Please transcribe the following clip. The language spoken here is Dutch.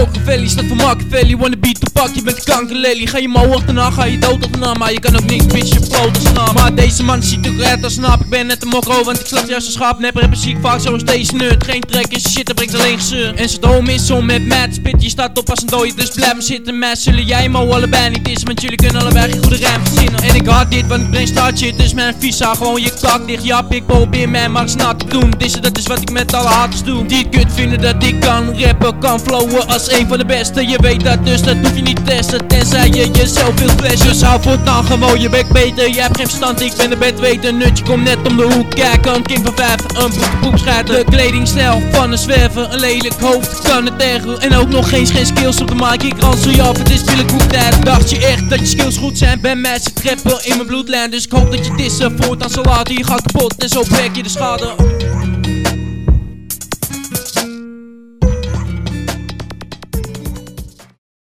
Machiavelli staat voor Machiavelli? Wanna beat to pak, je bent kankerlely Ga je maar achterna, ga je dood achterna Maar je kan ook niks, bitch, je float als naam Maar deze man ziet eruit als snap Ik ben net een mokro, want ik slacht juist een schaap Nepper heb ziek vaak zoals deze nerd Geen trek in shit, dat brengt alleen gezeur. En zijn dom is om met mad spit Je staat op als een dooie, dus blijf me zitten. Met zullen jij maar allebei niet is Want jullie kunnen allebei geen goede rijm verzinnen. En ik had dit, want ik breng start shit Dus mijn visa, gewoon je kak dicht. Jap, ik probeer mij maar snel te doen. Dit dat is wat ik met alle haters doe. Die kut vinden dat ik kan rappen, kan flowen als een van de beste. Je weet dat dus, dat hoef je niet te testen. Tenzij je jezelf flashen Dus hou voortaan gewoon je bek beter. Je hebt geen verstand, ik ben de bedweter Nutje komt net om de hoek. Kijken Een king van vijf, een poep De kledingstijl van een zwerver Een lelijk hoofd, kan het tegen En ook nog geen, geen skills op de mic Ik ransel je af, het is billig goed tijd. Dacht je echt dat je skills goed zijn? Bij mij zit trappen in mijn bloedlijn. Dus ik hoop dat je dissen voortaan salaat Je gaat kapot en zo brek je de schade